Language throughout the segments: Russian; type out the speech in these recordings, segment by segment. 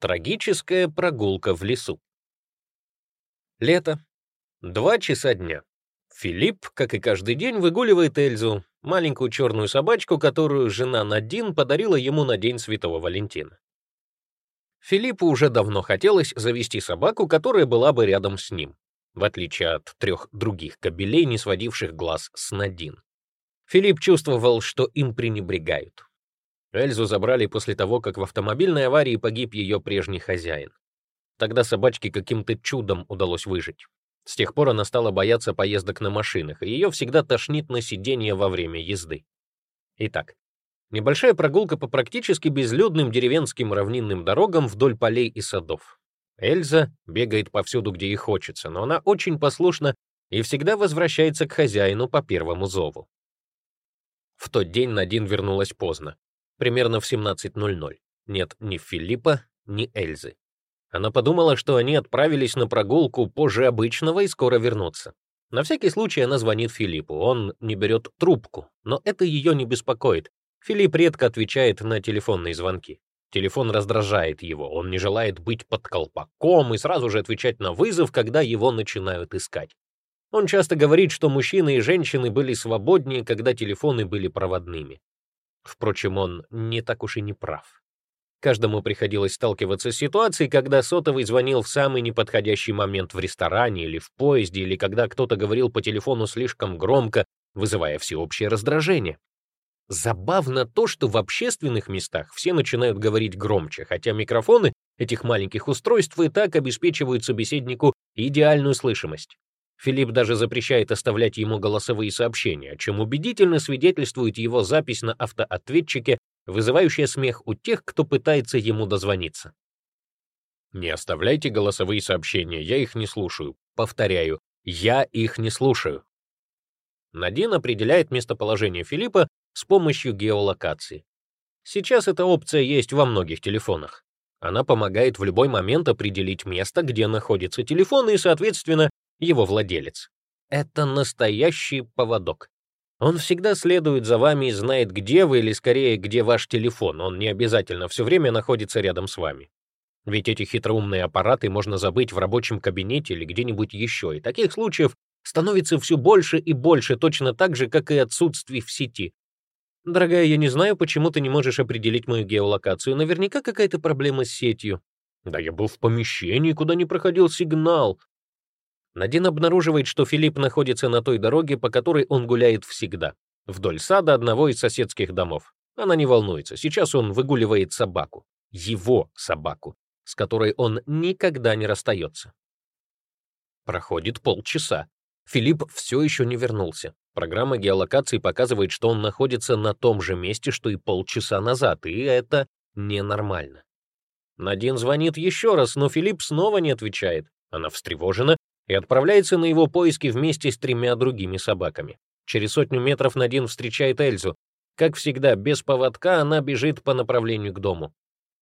Трагическая прогулка в лесу. Лето. Два часа дня. Филипп, как и каждый день, выгуливает Эльзу, маленькую черную собачку, которую жена Надин подарила ему на День Святого Валентина. Филиппу уже давно хотелось завести собаку, которая была бы рядом с ним, в отличие от трех других кобелей, не сводивших глаз с Надин. Филипп чувствовал, что им пренебрегают. Эльзу забрали после того, как в автомобильной аварии погиб ее прежний хозяин. Тогда собачке каким-то чудом удалось выжить. С тех пор она стала бояться поездок на машинах, и ее всегда тошнит на сиденье во время езды. Итак, небольшая прогулка по практически безлюдным деревенским равнинным дорогам вдоль полей и садов. Эльза бегает повсюду, где ей хочется, но она очень послушна и всегда возвращается к хозяину по первому зову. В тот день Надин вернулась поздно примерно в 17.00. Нет ни Филиппа, ни Эльзы. Она подумала, что они отправились на прогулку позже обычного и скоро вернутся. На всякий случай она звонит Филиппу, он не берет трубку, но это ее не беспокоит. Филипп редко отвечает на телефонные звонки. Телефон раздражает его, он не желает быть под колпаком и сразу же отвечать на вызов, когда его начинают искать. Он часто говорит, что мужчины и женщины были свободнее, когда телефоны были проводными. Впрочем, он не так уж и не прав. Каждому приходилось сталкиваться с ситуацией, когда сотовый звонил в самый неподходящий момент в ресторане или в поезде, или когда кто-то говорил по телефону слишком громко, вызывая всеобщее раздражение. Забавно то, что в общественных местах все начинают говорить громче, хотя микрофоны этих маленьких устройств и так обеспечивают собеседнику идеальную слышимость. Филипп даже запрещает оставлять ему голосовые сообщения, чем убедительно свидетельствует его запись на автоответчике, вызывающая смех у тех, кто пытается ему дозвониться. «Не оставляйте голосовые сообщения, я их не слушаю. Повторяю, я их не слушаю». Надин определяет местоположение Филиппа с помощью геолокации. Сейчас эта опция есть во многих телефонах. Она помогает в любой момент определить место, где находится телефон, и, соответственно, его владелец. Это настоящий поводок. Он всегда следует за вами и знает, где вы, или скорее, где ваш телефон. Он не обязательно все время находится рядом с вами. Ведь эти хитроумные аппараты можно забыть в рабочем кабинете или где-нибудь еще, и таких случаев становится все больше и больше, точно так же, как и отсутствий в сети. Дорогая, я не знаю, почему ты не можешь определить мою геолокацию. Наверняка какая-то проблема с сетью. Да я был в помещении, куда не проходил сигнал. Надин обнаруживает, что Филипп находится на той дороге, по которой он гуляет всегда, вдоль сада одного из соседских домов. Она не волнуется, сейчас он выгуливает собаку. Его собаку, с которой он никогда не расстается. Проходит полчаса. Филипп все еще не вернулся. Программа геолокации показывает, что он находится на том же месте, что и полчаса назад, и это ненормально. Надин звонит еще раз, но Филипп снова не отвечает. Она встревожена и отправляется на его поиски вместе с тремя другими собаками. Через сотню метров Надин встречает Эльзу. Как всегда, без поводка она бежит по направлению к дому.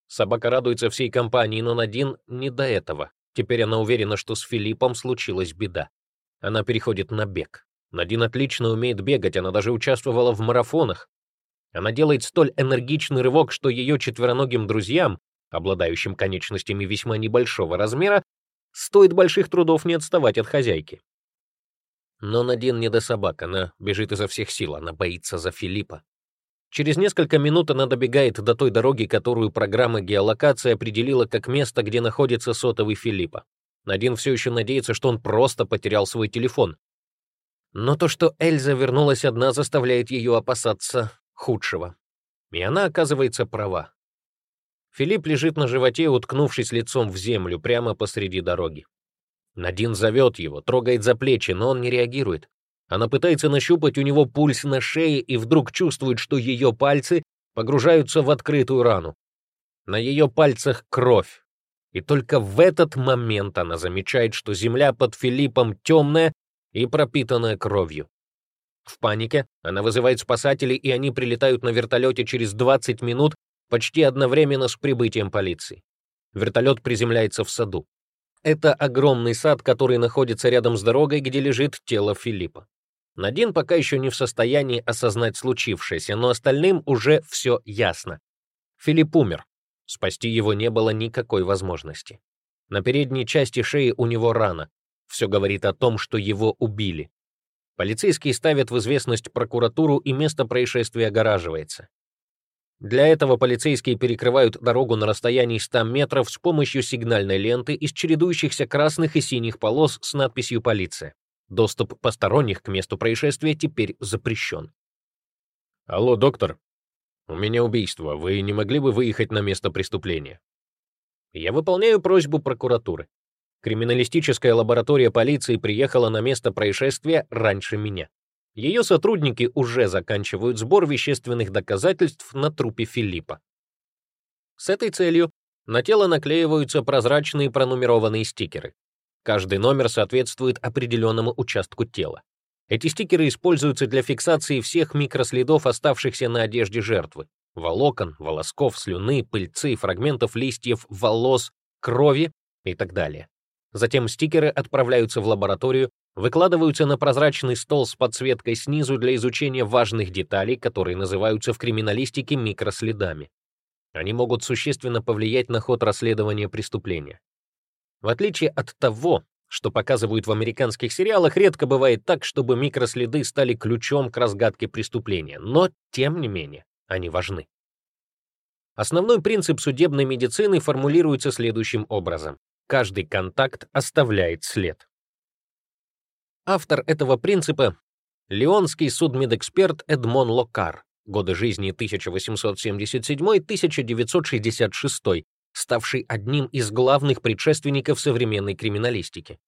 Собака радуется всей компании, но Надин не до этого. Теперь она уверена, что с Филиппом случилась беда. Она переходит на бег. Надин отлично умеет бегать, она даже участвовала в марафонах. Она делает столь энергичный рывок, что ее четвероногим друзьям, обладающим конечностями весьма небольшого размера, Стоит больших трудов не отставать от хозяйки. Но Надин не до собак, она бежит изо всех сил, она боится за Филиппа. Через несколько минут она добегает до той дороги, которую программа геолокации определила как место, где находится сотовый Филиппа. Надин все еще надеется, что он просто потерял свой телефон. Но то, что Эльза вернулась одна, заставляет ее опасаться худшего. И она оказывается права. Филипп лежит на животе, уткнувшись лицом в землю, прямо посреди дороги. Надин зовет его, трогает за плечи, но он не реагирует. Она пытается нащупать у него пульс на шее и вдруг чувствует, что ее пальцы погружаются в открытую рану. На ее пальцах кровь. И только в этот момент она замечает, что земля под Филиппом темная и пропитанная кровью. В панике она вызывает спасателей, и они прилетают на вертолете через 20 минут почти одновременно с прибытием полиции. Вертолет приземляется в саду. Это огромный сад, который находится рядом с дорогой, где лежит тело Филиппа. Надин пока еще не в состоянии осознать случившееся, но остальным уже все ясно. Филипп умер. Спасти его не было никакой возможности. На передней части шеи у него рана. Все говорит о том, что его убили. Полицейские ставят в известность прокуратуру, и место происшествия огораживается. Для этого полицейские перекрывают дорогу на расстоянии 100 метров с помощью сигнальной ленты из чередующихся красных и синих полос с надписью «Полиция». Доступ посторонних к месту происшествия теперь запрещен. «Алло, доктор. У меня убийство. Вы не могли бы выехать на место преступления?» Я выполняю просьбу прокуратуры. Криминалистическая лаборатория полиции приехала на место происшествия раньше меня. Ее сотрудники уже заканчивают сбор вещественных доказательств на трупе Филиппа. С этой целью на тело наклеиваются прозрачные пронумерованные стикеры. Каждый номер соответствует определенному участку тела. Эти стикеры используются для фиксации всех микроследов, оставшихся на одежде жертвы. Волокон, волосков, слюны, пыльцы, фрагментов листьев, волос, крови и так далее. Затем стикеры отправляются в лабораторию, выкладываются на прозрачный стол с подсветкой снизу для изучения важных деталей, которые называются в криминалистике микроследами. Они могут существенно повлиять на ход расследования преступления. В отличие от того, что показывают в американских сериалах, редко бывает так, чтобы микроследы стали ключом к разгадке преступления, но, тем не менее, они важны. Основной принцип судебной медицины формулируется следующим образом. Каждый контакт оставляет след. Автор этого принципа — леонский судмедэксперт Эдмон Локар, годы жизни 1877-1966, ставший одним из главных предшественников современной криминалистики.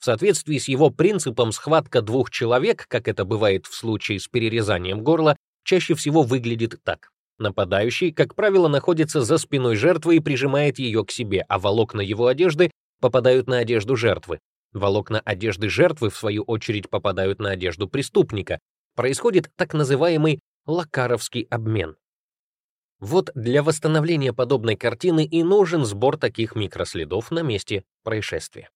В соответствии с его принципом схватка двух человек, как это бывает в случае с перерезанием горла, чаще всего выглядит так. Нападающий, как правило, находится за спиной жертвы и прижимает ее к себе, а волокна его одежды попадают на одежду жертвы. Волокна одежды жертвы, в свою очередь, попадают на одежду преступника. Происходит так называемый лакаровский обмен. Вот для восстановления подобной картины и нужен сбор таких микроследов на месте происшествия.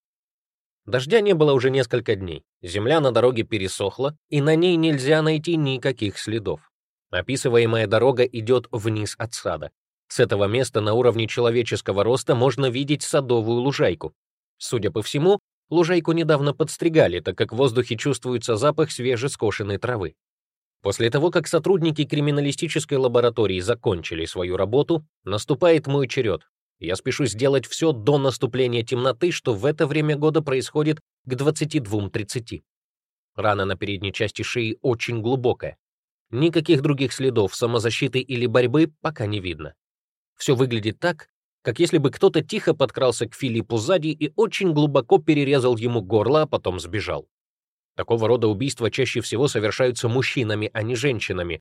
Дождя не было уже несколько дней, земля на дороге пересохла, и на ней нельзя найти никаких следов. Описываемая дорога идет вниз от сада. С этого места на уровне человеческого роста можно видеть садовую лужайку. Судя по всему, лужайку недавно подстригали, так как в воздухе чувствуется запах свежескошенной травы. После того, как сотрудники криминалистической лаборатории закончили свою работу, наступает мой черед. Я спешу сделать все до наступления темноты, что в это время года происходит к 22.30. Рана на передней части шеи очень глубокая. Никаких других следов самозащиты или борьбы пока не видно. Все выглядит так, как если бы кто-то тихо подкрался к Филиппу сзади и очень глубоко перерезал ему горло, а потом сбежал. Такого рода убийства чаще всего совершаются мужчинами, а не женщинами.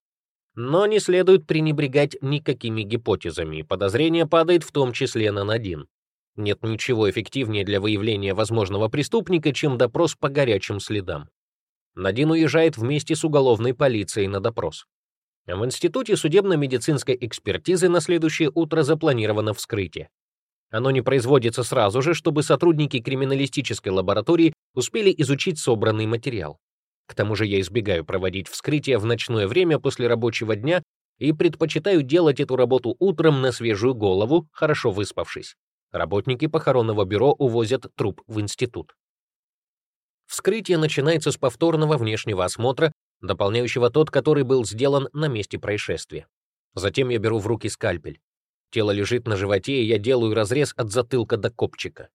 Но не следует пренебрегать никакими гипотезами, подозрение падает в том числе на Надин. Нет ничего эффективнее для выявления возможного преступника, чем допрос по горячим следам. Надин уезжает вместе с уголовной полицией на допрос. В Институте судебно-медицинской экспертизы на следующее утро запланировано вскрытие. Оно не производится сразу же, чтобы сотрудники криминалистической лаборатории успели изучить собранный материал. К тому же я избегаю проводить вскрытие в ночное время после рабочего дня и предпочитаю делать эту работу утром на свежую голову, хорошо выспавшись. Работники похоронного бюро увозят труп в институт. Вскрытие начинается с повторного внешнего осмотра, дополняющего тот, который был сделан на месте происшествия. Затем я беру в руки скальпель. Тело лежит на животе, и я делаю разрез от затылка до копчика.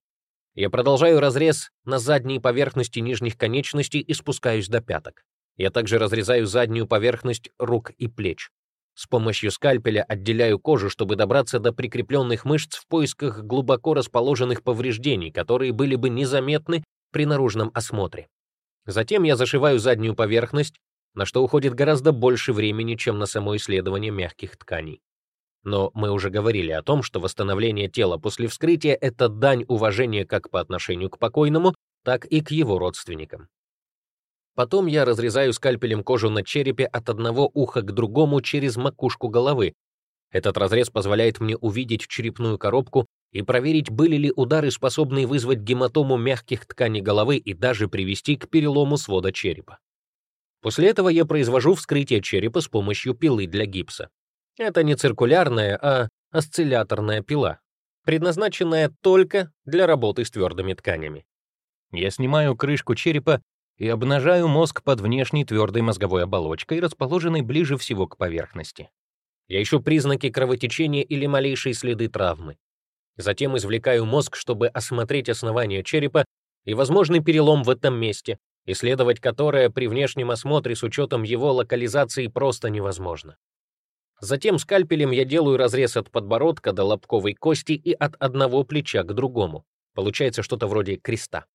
Я продолжаю разрез на задней поверхности нижних конечностей и спускаюсь до пяток. Я также разрезаю заднюю поверхность рук и плеч. С помощью скальпеля отделяю кожу, чтобы добраться до прикрепленных мышц в поисках глубоко расположенных повреждений, которые были бы незаметны при наружном осмотре. Затем я зашиваю заднюю поверхность, на что уходит гораздо больше времени, чем на само исследование мягких тканей. Но мы уже говорили о том, что восстановление тела после вскрытия — это дань уважения как по отношению к покойному, так и к его родственникам. Потом я разрезаю скальпелем кожу на черепе от одного уха к другому через макушку головы. Этот разрез позволяет мне увидеть черепную коробку и проверить, были ли удары, способные вызвать гематому мягких тканей головы и даже привести к перелому свода черепа. После этого я произвожу вскрытие черепа с помощью пилы для гипса. Это не циркулярная, а осцилляторная пила, предназначенная только для работы с твердыми тканями. Я снимаю крышку черепа и обнажаю мозг под внешней твердой мозговой оболочкой, расположенной ближе всего к поверхности. Я ищу признаки кровотечения или малейшие следы травмы. Затем извлекаю мозг, чтобы осмотреть основание черепа и возможный перелом в этом месте, исследовать которое при внешнем осмотре с учетом его локализации просто невозможно. Затем скальпелем я делаю разрез от подбородка до лобковой кости и от одного плеча к другому. Получается что-то вроде креста.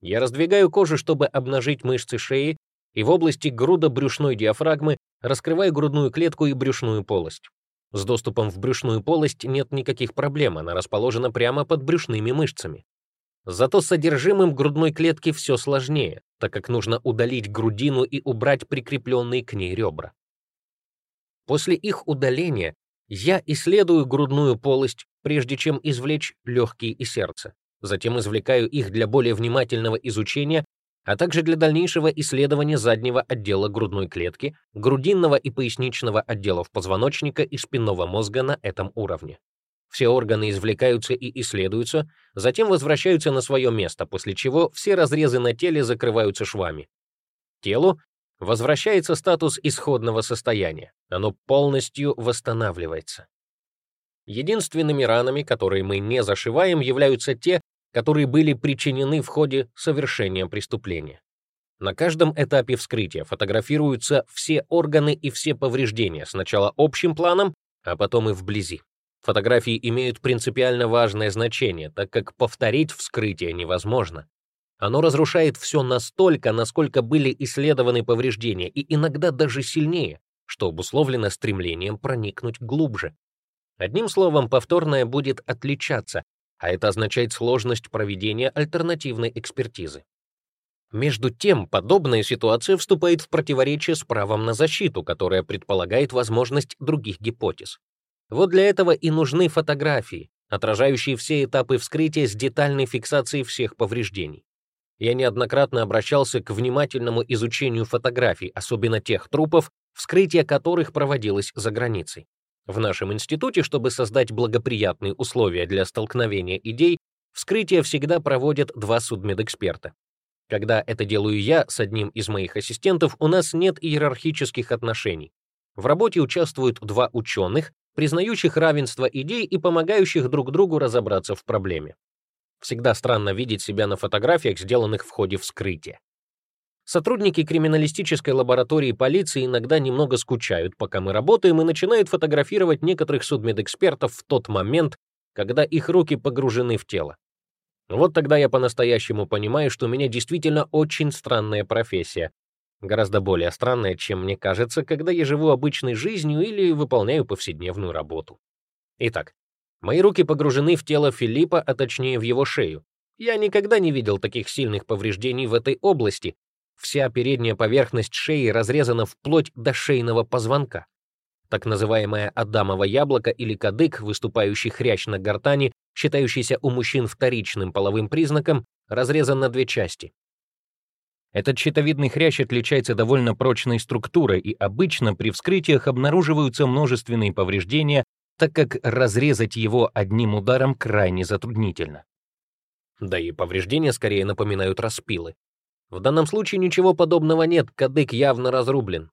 Я раздвигаю кожу, чтобы обнажить мышцы шеи, и в области грудо-брюшной диафрагмы раскрываю грудную клетку и брюшную полость. С доступом в брюшную полость нет никаких проблем, она расположена прямо под брюшными мышцами. Зато с содержимым грудной клетки все сложнее, так как нужно удалить грудину и убрать прикрепленные к ней ребра. После их удаления я исследую грудную полость, прежде чем извлечь легкие и сердце. Затем извлекаю их для более внимательного изучения, а также для дальнейшего исследования заднего отдела грудной клетки, грудинного и поясничного отделов позвоночника и спинного мозга на этом уровне. Все органы извлекаются и исследуются, затем возвращаются на свое место, после чего все разрезы на теле закрываются швами. Телу возвращается статус исходного состояния, оно полностью восстанавливается. Единственными ранами, которые мы не зашиваем, являются те, которые были причинены в ходе совершения преступления. На каждом этапе вскрытия фотографируются все органы и все повреждения, сначала общим планом, а потом и вблизи. Фотографии имеют принципиально важное значение, так как повторить вскрытие невозможно. Оно разрушает все настолько, насколько были исследованы повреждения, и иногда даже сильнее, что обусловлено стремлением проникнуть глубже. Одним словом, повторное будет отличаться, а это означает сложность проведения альтернативной экспертизы. Между тем, подобная ситуация вступает в противоречие с правом на защиту, которое предполагает возможность других гипотез. Вот для этого и нужны фотографии, отражающие все этапы вскрытия с детальной фиксацией всех повреждений я неоднократно обращался к внимательному изучению фотографий, особенно тех трупов, вскрытие которых проводилось за границей. В нашем институте, чтобы создать благоприятные условия для столкновения идей, вскрытие всегда проводят два судмедэксперта. Когда это делаю я с одним из моих ассистентов, у нас нет иерархических отношений. В работе участвуют два ученых, признающих равенство идей и помогающих друг другу разобраться в проблеме. Всегда странно видеть себя на фотографиях, сделанных в ходе вскрытия. Сотрудники криминалистической лаборатории полиции иногда немного скучают, пока мы работаем, и начинают фотографировать некоторых судмедэкспертов в тот момент, когда их руки погружены в тело. Вот тогда я по-настоящему понимаю, что у меня действительно очень странная профессия. Гораздо более странная, чем мне кажется, когда я живу обычной жизнью или выполняю повседневную работу. Итак, Мои руки погружены в тело Филиппа, а точнее в его шею. Я никогда не видел таких сильных повреждений в этой области. Вся передняя поверхность шеи разрезана вплоть до шейного позвонка. Так называемое адамово яблоко или кадык, выступающий хрящ на гортани, считающийся у мужчин вторичным половым признаком, разрезан на две части. Этот щитовидный хрящ отличается довольно прочной структурой, и обычно при вскрытиях обнаруживаются множественные повреждения так как разрезать его одним ударом крайне затруднительно. Да и повреждения скорее напоминают распилы. В данном случае ничего подобного нет, кадык явно разрублен.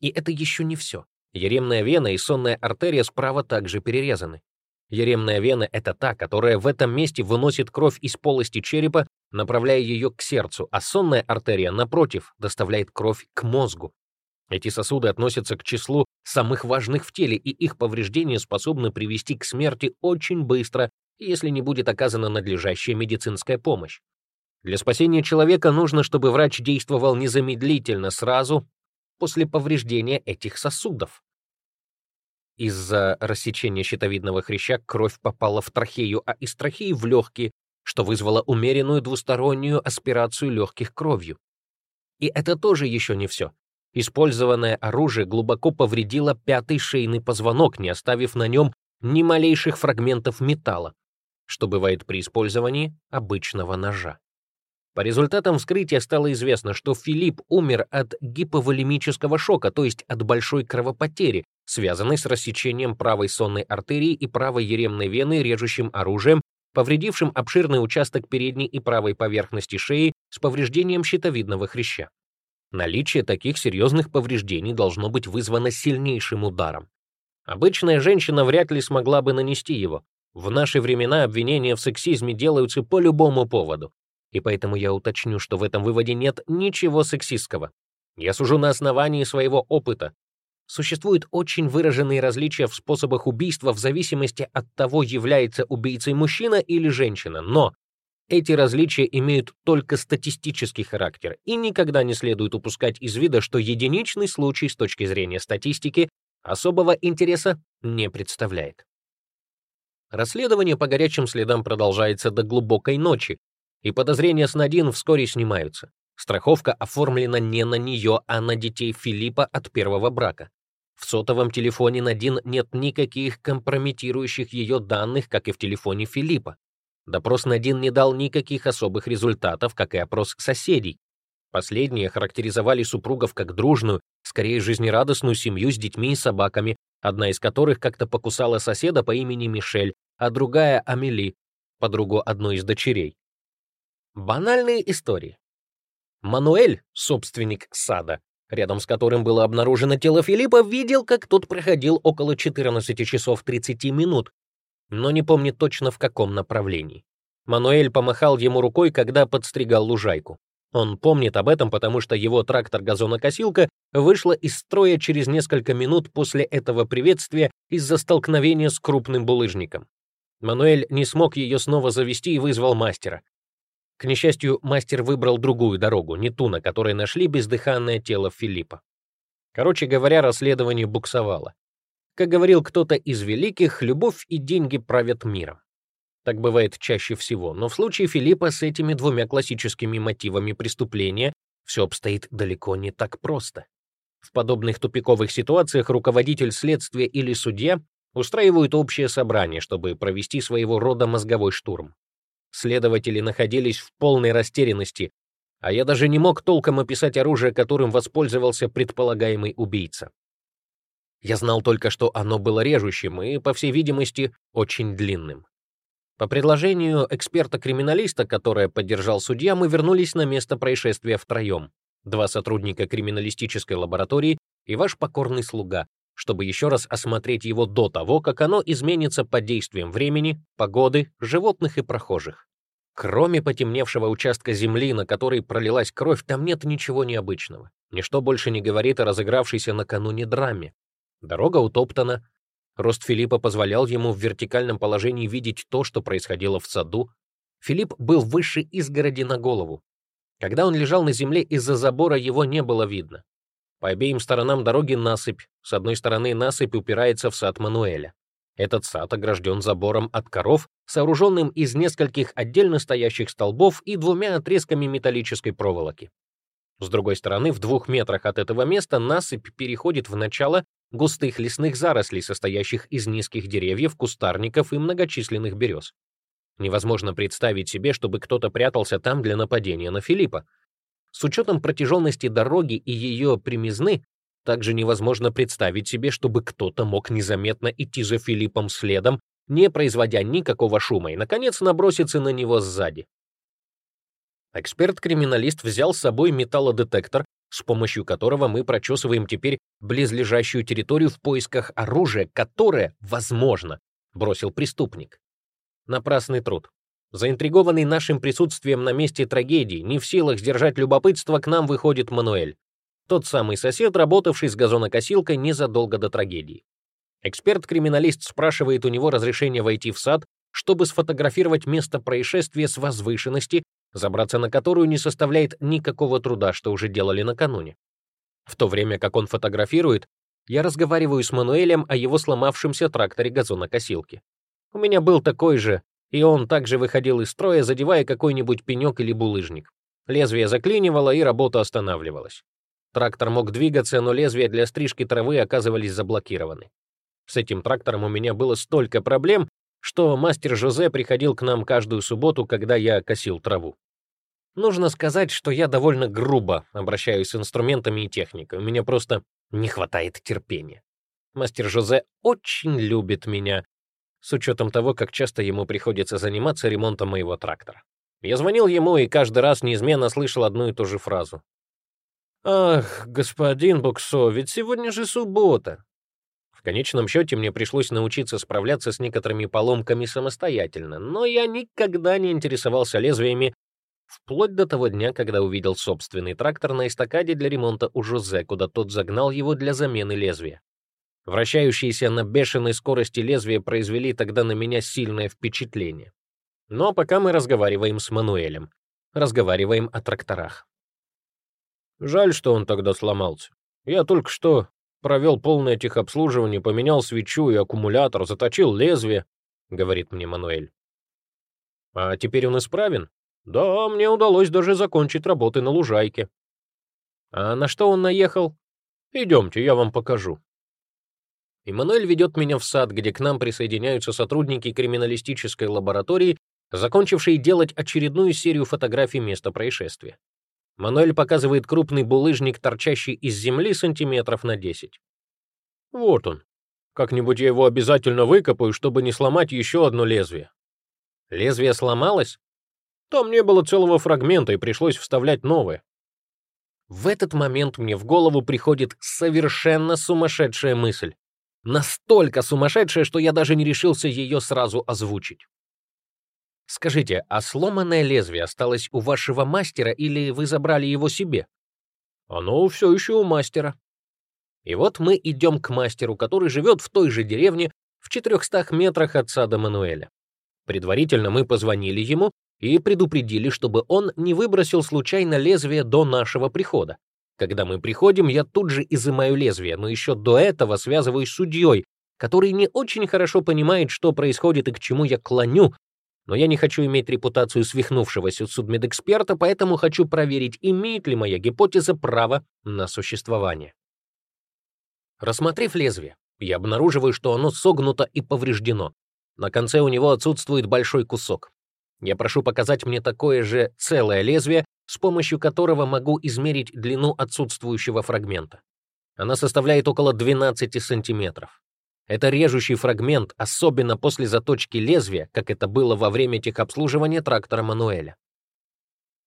И это еще не все. Еремная вена и сонная артерия справа также перерезаны. Еремная вена — это та, которая в этом месте выносит кровь из полости черепа, направляя ее к сердцу, а сонная артерия, напротив, доставляет кровь к мозгу. Эти сосуды относятся к числу самых важных в теле, и их повреждения способны привести к смерти очень быстро, если не будет оказана надлежащая медицинская помощь. Для спасения человека нужно, чтобы врач действовал незамедлительно, сразу после повреждения этих сосудов. Из-за рассечения щитовидного хряща кровь попала в трахею, а из трахеи в легкие, что вызвало умеренную двустороннюю аспирацию легких кровью. И это тоже еще не все. Использованное оружие глубоко повредило пятый шейный позвонок, не оставив на нем ни малейших фрагментов металла, что бывает при использовании обычного ножа. По результатам вскрытия стало известно, что Филипп умер от гиповолемического шока, то есть от большой кровопотери, связанной с рассечением правой сонной артерии и правой еремной вены режущим оружием, повредившим обширный участок передней и правой поверхности шеи с повреждением щитовидного хряща. Наличие таких серьезных повреждений должно быть вызвано сильнейшим ударом. Обычная женщина вряд ли смогла бы нанести его. В наши времена обвинения в сексизме делаются по любому поводу и поэтому я уточню, что в этом выводе нет ничего сексистского. Я сужу на основании своего опыта. Существуют очень выраженные различия в способах убийства в зависимости от того, является убийцей мужчина или женщина, но эти различия имеют только статистический характер, и никогда не следует упускать из вида, что единичный случай с точки зрения статистики особого интереса не представляет. Расследование по горячим следам продолжается до глубокой ночи, и подозрения с Надин вскоре снимаются. Страховка оформлена не на нее, а на детей Филиппа от первого брака. В сотовом телефоне Надин нет никаких компрометирующих ее данных, как и в телефоне Филиппа. Допрос Надин не дал никаких особых результатов, как и опрос соседей. Последние характеризовали супругов как дружную, скорее жизнерадостную семью с детьми и собаками, одна из которых как-то покусала соседа по имени Мишель, а другая — Амели, подругу одной из дочерей. Банальные истории. Мануэль, собственник сада, рядом с которым было обнаружено тело Филиппа, видел, как тот проходил около 14 часов 30 минут, но не помнит точно в каком направлении. Мануэль помахал ему рукой, когда подстригал лужайку. Он помнит об этом, потому что его трактор-газонокосилка вышла из строя через несколько минут после этого приветствия из-за столкновения с крупным булыжником. Мануэль не смог ее снова завести и вызвал мастера. К несчастью, мастер выбрал другую дорогу, не ту, на которой нашли бездыханное тело Филиппа. Короче говоря, расследование буксовало. Как говорил кто-то из великих, любовь и деньги правят миром. Так бывает чаще всего, но в случае Филиппа с этими двумя классическими мотивами преступления все обстоит далеко не так просто. В подобных тупиковых ситуациях руководитель следствия или судья устраивают общее собрание, чтобы провести своего рода мозговой штурм. Следователи находились в полной растерянности, а я даже не мог толком описать оружие, которым воспользовался предполагаемый убийца. Я знал только, что оно было режущим и, по всей видимости, очень длинным. По предложению эксперта-криминалиста, которое поддержал судья, мы вернулись на место происшествия втроем. Два сотрудника криминалистической лаборатории и ваш покорный слуга, чтобы еще раз осмотреть его до того, как оно изменится под действием времени, погоды, животных и прохожих. Кроме потемневшего участка земли, на который пролилась кровь, там нет ничего необычного. Ничто больше не говорит о разыгравшейся накануне драме. Дорога утоптана. Рост Филиппа позволял ему в вертикальном положении видеть то, что происходило в саду. Филипп был выше изгороди на голову. Когда он лежал на земле, из-за забора его не было видно. По обеим сторонам дороги насыпь. С одной стороны насыпь упирается в сад Мануэля. Этот сад огражден забором от коров, сооруженным из нескольких отдельно стоящих столбов и двумя отрезками металлической проволоки. С другой стороны, в двух метрах от этого места насыпь переходит в начало густых лесных зарослей, состоящих из низких деревьев, кустарников и многочисленных берез. Невозможно представить себе, чтобы кто-то прятался там для нападения на Филиппа. С учетом протяженности дороги и ее примизны, также невозможно представить себе, чтобы кто-то мог незаметно идти за Филиппом следом, не производя никакого шума, и, наконец, наброситься на него сзади. Эксперт-криминалист взял с собой металлодетектор, с помощью которого мы прочесываем теперь близлежащую территорию в поисках оружия, которое, возможно, бросил преступник. Напрасный труд. Заинтригованный нашим присутствием на месте трагедии, не в силах сдержать любопытство, к нам выходит Мануэль. Тот самый сосед, работавший с газонокосилкой незадолго до трагедии. Эксперт-криминалист спрашивает у него разрешение войти в сад, чтобы сфотографировать место происшествия с возвышенности, забраться на которую не составляет никакого труда, что уже делали накануне. В то время как он фотографирует, я разговариваю с Мануэлем о его сломавшемся тракторе газонокосилки. У меня был такой же, и он также выходил из строя, задевая какой-нибудь пенек или булыжник. Лезвие заклинивало, и работа останавливалась. Трактор мог двигаться, но лезвия для стрижки травы оказывались заблокированы. С этим трактором у меня было столько проблем, что мастер Жозе приходил к нам каждую субботу, когда я косил траву. Нужно сказать, что я довольно грубо обращаюсь с инструментами и техникой. У меня просто не хватает терпения. Мастер Жозе очень любит меня, с учетом того, как часто ему приходится заниматься ремонтом моего трактора. Я звонил ему и каждый раз неизменно слышал одну и ту же фразу. «Ах, господин Буксо, ведь сегодня же суббота». В конечном счете мне пришлось научиться справляться с некоторыми поломками самостоятельно, но я никогда не интересовался лезвиями вплоть до того дня, когда увидел собственный трактор на эстакаде для ремонта у Жозе, куда тот загнал его для замены лезвия. Вращающиеся на бешеной скорости лезвия произвели тогда на меня сильное впечатление. Но пока мы разговариваем с Мануэлем, разговариваем о тракторах. Жаль, что он тогда сломался. Я только что провел полное техобслуживание, поменял свечу и аккумулятор, заточил лезвие, — говорит мне Мануэль. А теперь он исправен? Да, мне удалось даже закончить работы на лужайке. А на что он наехал? Идемте, я вам покажу. Эммануэль ведет меня в сад, где к нам присоединяются сотрудники криминалистической лаборатории, закончившие делать очередную серию фотографий места происшествия. Мануэль показывает крупный булыжник, торчащий из земли сантиметров на 10. Вот он. Как-нибудь я его обязательно выкопаю, чтобы не сломать еще одно лезвие. Лезвие сломалось? Там не было целого фрагмента, и пришлось вставлять новое. В этот момент мне в голову приходит совершенно сумасшедшая мысль. Настолько сумасшедшая, что я даже не решился ее сразу озвучить. Скажите, а сломанное лезвие осталось у вашего мастера или вы забрали его себе? Оно все еще у мастера. И вот мы идем к мастеру, который живет в той же деревне в 400 метрах от сада Мануэля. Предварительно мы позвонили ему и предупредили, чтобы он не выбросил случайно лезвие до нашего прихода. Когда мы приходим, я тут же изымаю лезвие, но еще до этого связываюсь с судьей, который не очень хорошо понимает, что происходит и к чему я клоню, но я не хочу иметь репутацию свихнувшегося судмедэксперта, поэтому хочу проверить, имеет ли моя гипотеза право на существование. Рассмотрев лезвие, я обнаруживаю, что оно согнуто и повреждено. На конце у него отсутствует большой кусок. Я прошу показать мне такое же целое лезвие, с помощью которого могу измерить длину отсутствующего фрагмента. Она составляет около 12 сантиметров. Это режущий фрагмент, особенно после заточки лезвия, как это было во время техобслуживания трактора Мануэля.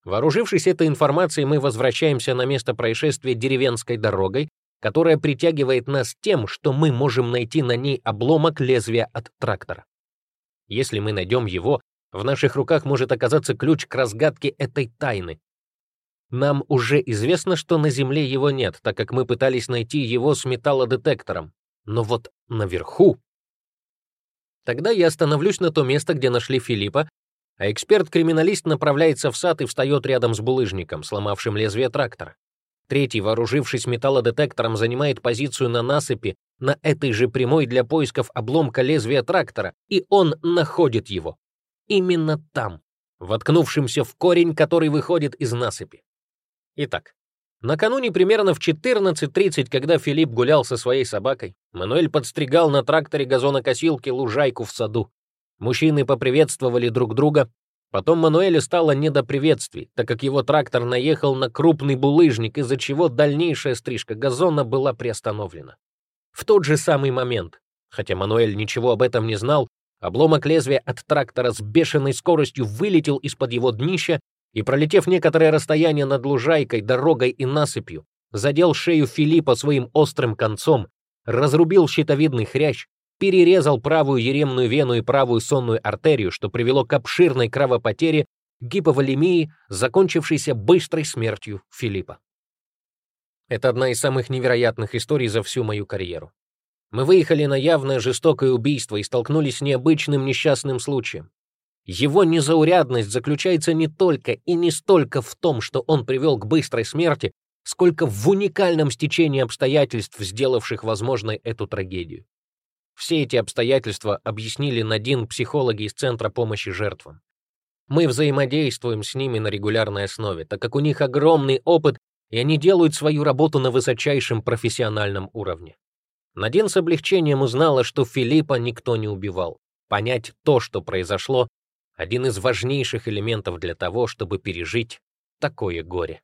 Вооружившись этой информацией, мы возвращаемся на место происшествия деревенской дорогой, которая притягивает нас тем, что мы можем найти на ней обломок лезвия от трактора. Если мы найдем его, в наших руках может оказаться ключ к разгадке этой тайны, нам уже известно, что на Земле его нет, так как мы пытались найти его с металлодетектором. Но вот наверху... Тогда я остановлюсь на то место, где нашли Филиппа, а эксперт-криминалист направляется в сад и встает рядом с булыжником, сломавшим лезвие трактора. Третий, вооружившись металлодетектором, занимает позицию на насыпи, на этой же прямой для поисков обломка лезвия трактора, и он находит его. Именно там, воткнувшимся в корень, который выходит из насыпи. Итак, накануне примерно в 14.30, когда Филипп гулял со своей собакой, Мануэль подстригал на тракторе газонокосилки лужайку в саду. Мужчины поприветствовали друг друга. Потом Мануэлю стало не до приветствий, так как его трактор наехал на крупный булыжник, из-за чего дальнейшая стрижка газона была приостановлена. В тот же самый момент, хотя Мануэль ничего об этом не знал, обломок лезвия от трактора с бешеной скоростью вылетел из-под его днища и, пролетев некоторое расстояние над лужайкой, дорогой и насыпью, задел шею Филиппа своим острым концом, разрубил щитовидный хрящ, перерезал правую еремную вену и правую сонную артерию, что привело к обширной кровопотере, гиповолемии, закончившейся быстрой смертью Филиппа. Это одна из самых невероятных историй за всю мою карьеру. Мы выехали на явное жестокое убийство и столкнулись с необычным несчастным случаем. Его незаурядность заключается не только и не столько в том, что он привел к быстрой смерти, сколько в уникальном стечении обстоятельств, сделавших возможной эту трагедию. Все эти обстоятельства объяснили Надин психологи из Центра помощи жертвам. Мы взаимодействуем с ними на регулярной основе, так как у них огромный опыт, и они делают свою работу на высочайшем профессиональном уровне. Надин с облегчением узнала, что Филиппа никто не убивал. Понять то, что произошло, один из важнейших элементов для того, чтобы пережить такое горе.